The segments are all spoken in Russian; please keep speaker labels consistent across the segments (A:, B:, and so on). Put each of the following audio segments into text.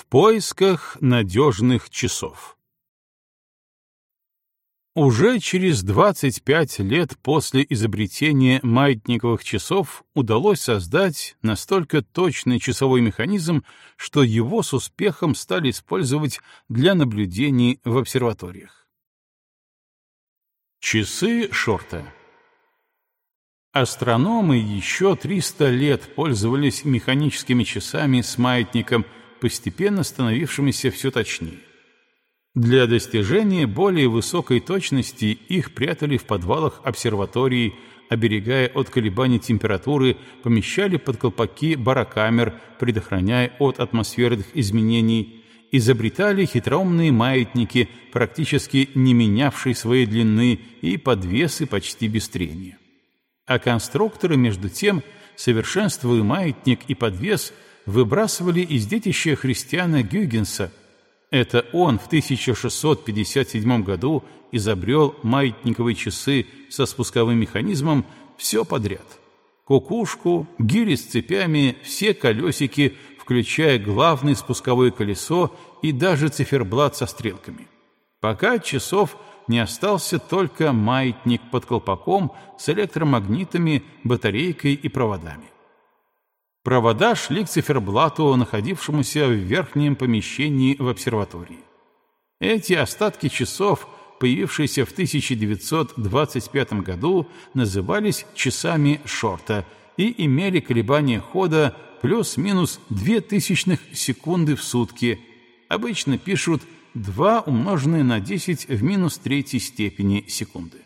A: В поисках надежных часов. Уже через 25 лет после изобретения маятниковых часов удалось создать настолько точный часовой механизм, что его с успехом стали использовать для наблюдений в обсерваториях. Часы Шорта Астрономы еще 300 лет пользовались механическими часами с маятником, постепенно становившимися все точнее. Для достижения более высокой точности их прятали в подвалах обсерватории, оберегая от колебаний температуры, помещали под колпаки барокамер, предохраняя от атмосферных изменений, изобретали хитроумные маятники, практически не менявшие своей длины, и подвесы почти без трения. А конструкторы, между тем, совершенствуя маятник и подвес, выбрасывали из детища христиана Гюгенса – это он в 1657 году изобрел маятниковые часы со спусковым механизмом все подряд. Кукушку, гири с цепями, все колесики, включая главное спусковое колесо и даже циферблат со стрелками. Пока часов не остался только маятник под колпаком с электромагнитами, батарейкой и проводами. Провода шли к циферблату, находившемуся в верхнем помещении в обсерватории. Эти остатки часов, появившиеся в 1925 году, назывались часами Шорта и имели колебания хода плюс-минус 0,02 секунды в сутки. Обычно пишут 2 умноженное на 10 в минус третьей степени секунды.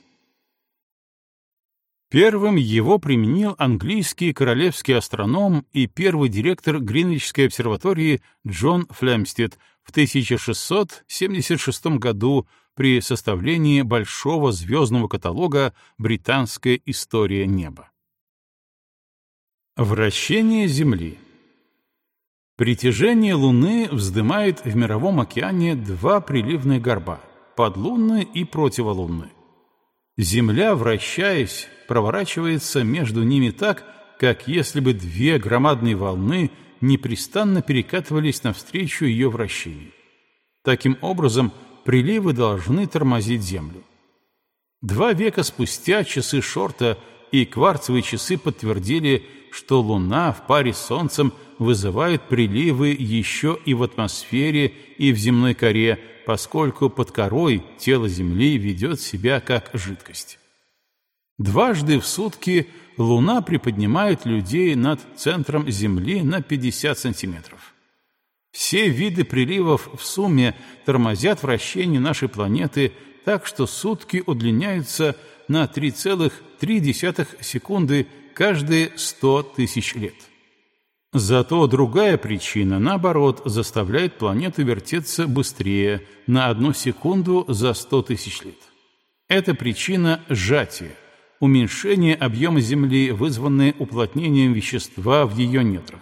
A: Первым его применил английский королевский астроном и первый директор Гринвичской обсерватории Джон Флемстед в 1676 году при составлении большого звездного каталога «Британская история неба». Вращение Земли Притяжение Луны вздымает в Мировом океане два приливных горба — подлунный и противолунный. Земля, вращаясь, проворачивается между ними так, как если бы две громадные волны непрестанно перекатывались навстречу ее вращению. Таким образом, приливы должны тормозить Землю. Два века спустя часы Шорта и кварцевые часы подтвердили, что Луна в паре с Солнцем вызывает приливы еще и в атмосфере, и в земной коре, поскольку под корой тело Земли ведет себя как жидкость. Дважды в сутки Луна приподнимает людей над центром Земли на 50 сантиметров. Все виды приливов в сумме тормозят вращение нашей планеты так, что сутки удлиняются на 3,3 секунды каждые 100 тысяч лет. Зато другая причина, наоборот, заставляет планету вертеться быстрее, на одну секунду за 100 тысяч лет. Это причина сжатия уменьшение объема Земли, вызванное уплотнением вещества в ее недрах.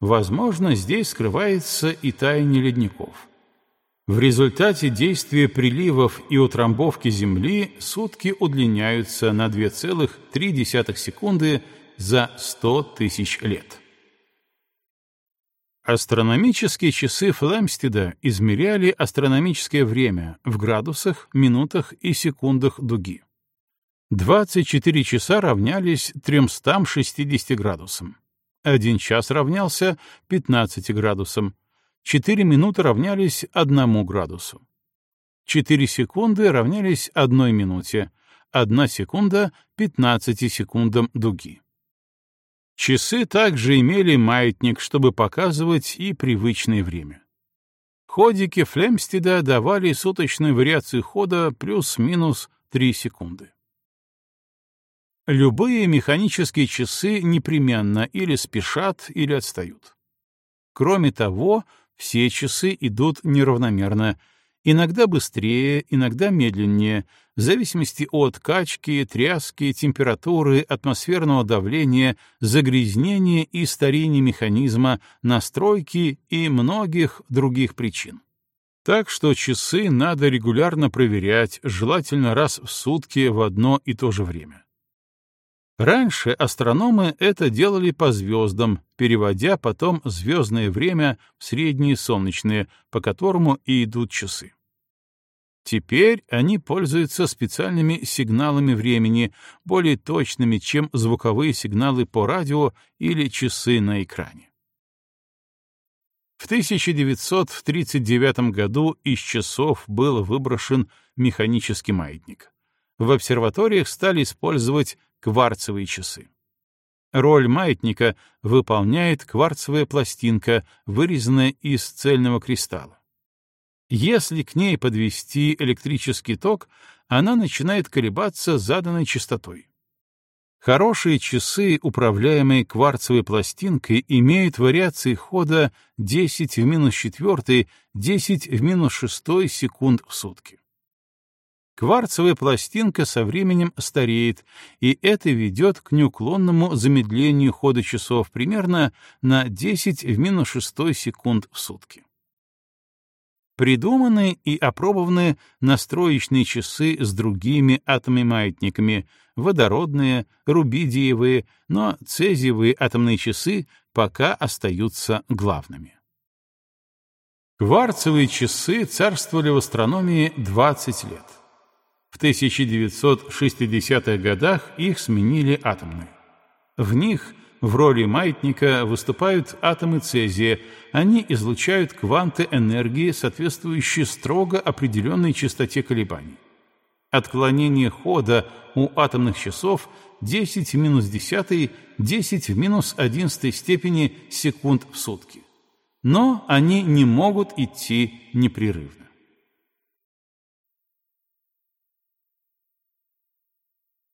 A: Возможно, здесь скрывается и таяние ледников. В результате действия приливов и утрамбовки Земли сутки удлиняются на 2,3 секунды за 100 тысяч лет. Астрономические часы Флемстеда измеряли астрономическое время в градусах, минутах и секундах дуги. 24 часа равнялись 360 градусам. Один час равнялся 15 градусам. 4 минуты равнялись 1 градусу. 4 секунды равнялись 1 минуте. 1 секунда — 15 секундам дуги. Часы также имели маятник, чтобы показывать и привычное время. Ходики Флемстеда давали суточную вариацию хода плюс-минус 3 секунды. Любые механические часы непременно или спешат, или отстают. Кроме того, все часы идут неравномерно, иногда быстрее, иногда медленнее, в зависимости от качки, тряски, температуры, атмосферного давления, загрязнения и старения механизма, настройки и многих других причин. Так что часы надо регулярно проверять, желательно раз в сутки в одно и то же время. Раньше астрономы это делали по звездам, переводя потом звездное время в средние солнечные, по которому и идут часы. Теперь они пользуются специальными сигналами времени, более точными, чем звуковые сигналы по радио или часы на экране. В 1939 году из часов был выброшен механический маятник. В обсерваториях стали использовать кварцевые часы. Роль маятника выполняет кварцевая пластинка, вырезанная из цельного кристалла. Если к ней подвести электрический ток, она начинает колебаться заданной частотой. Хорошие часы, управляемые кварцевой пластинкой, имеют вариации хода 10 в минус 4, 10 в минус 6 секунд в сутки. Кварцевая пластинка со временем стареет, и это ведет к неуклонному замедлению хода часов примерно на 10 в минус 6 секунд в сутки. Придуманы и опробованы настроечные часы с другими атомами-маятниками, водородные, рубидиевые, но цезиевые атомные часы пока остаются главными. Кварцевые часы царствовали в астрономии 20 лет. В 1960-х годах их сменили атомные. В них — в роли маятника выступают атомы цезия. Они излучают кванты энергии, соответствующие строго определенной частоте колебаний. Отклонение хода у атомных часов 10 в минус 10, 10 в минус 11 степени секунд в сутки. Но они не могут идти непрерывно.